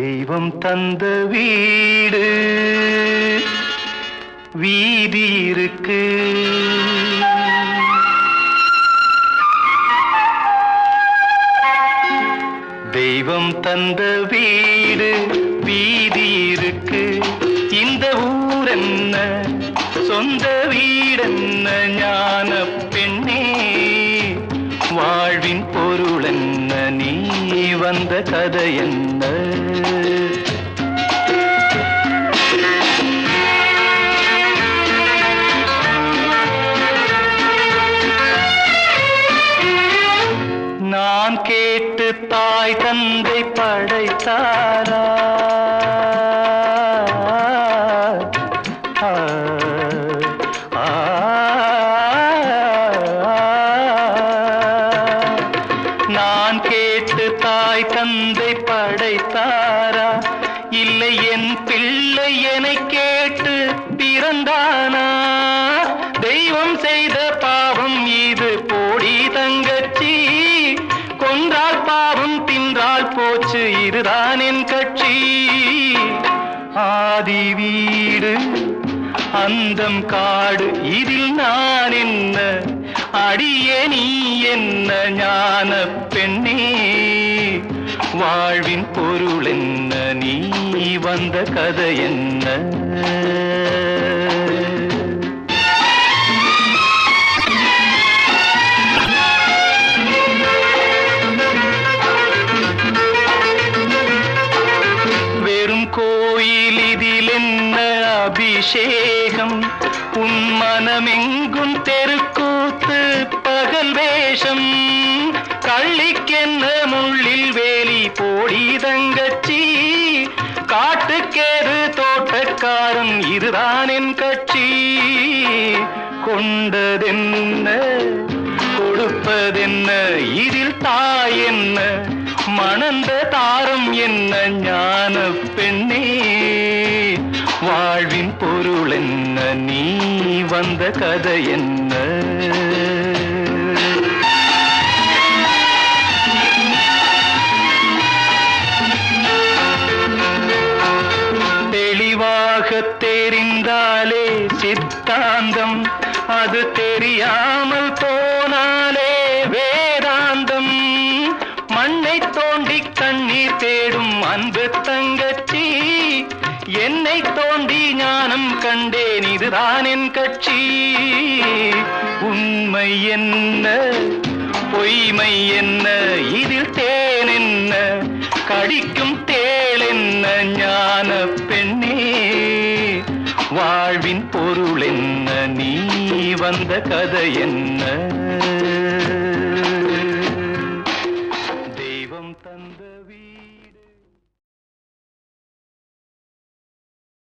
தெய்வம் தந்த வீடு வீதி இருக்கு. தெய்வம் தந்த வீடு வீதி இருக்கு. இந்த ஊரென்ன சொந்த வீடென்ன? ஞான வந்த கதை என்ன? நான் கேட்டு தாய் தந்தை படைத்தாரா? ஆ, நான் கேட்டு தாய் தந்தை படைத்தாரா? இல்லை என் பிள்ளை என கேட்டு பிறந்தானா? தெய்வம் செய்த பாவம் இது போடி தங்கச்சி. கொன்றால் பாவம் தின்றால் போச்சு இதுதான் என் கட்சி. ஆதி வீடு அந்தம் காடு இதில் நான் என்ன அடியே நீ என்ன ஞான பெண்ணே? வாழ்வின் பொருள் என்ன? நீ வந்த கதை என்ன? வெறும் கோயில் இதில் என்ன அபிஷேகம்? உன் மனமெங்கும் தெருக்கும் பகல் வேஷம். கள்ளிக்கென்ன முள்ளில் வேலி போடி தங்கச்சி. காட்டுக்கேது தோட்டக்காரன் இதுதான் என் கட்சி. கொண்டதென்ன கொடுப்பதென்ன இதில் தாய் என்ன மணந்த தாரம் என்ன ஞான பெண்ணே. வாழ்வின் பொருள் என்ன நீ வந்த கதை என்ன தெரிந்தாலே சித்தாந்தம். அது தெரியாமல் போனாலே வேதாந்தம். மண்ணை தோண்டி கண்ணீர் தேடும் அன்பு தங்கச்சி. என்னை தோண்டி ஞானம் கண்டேன் இதுதான் என் கட்சி. உண்மை என்ன? பொய்மை என்ன? இதில் தேன் என்ன? கடிக்கும் தேள் என்ன? ஞான வாழ்வின் பொருள் என்ன? நீ வந்த கதை என்ன? தெய்வம் தந்த வீ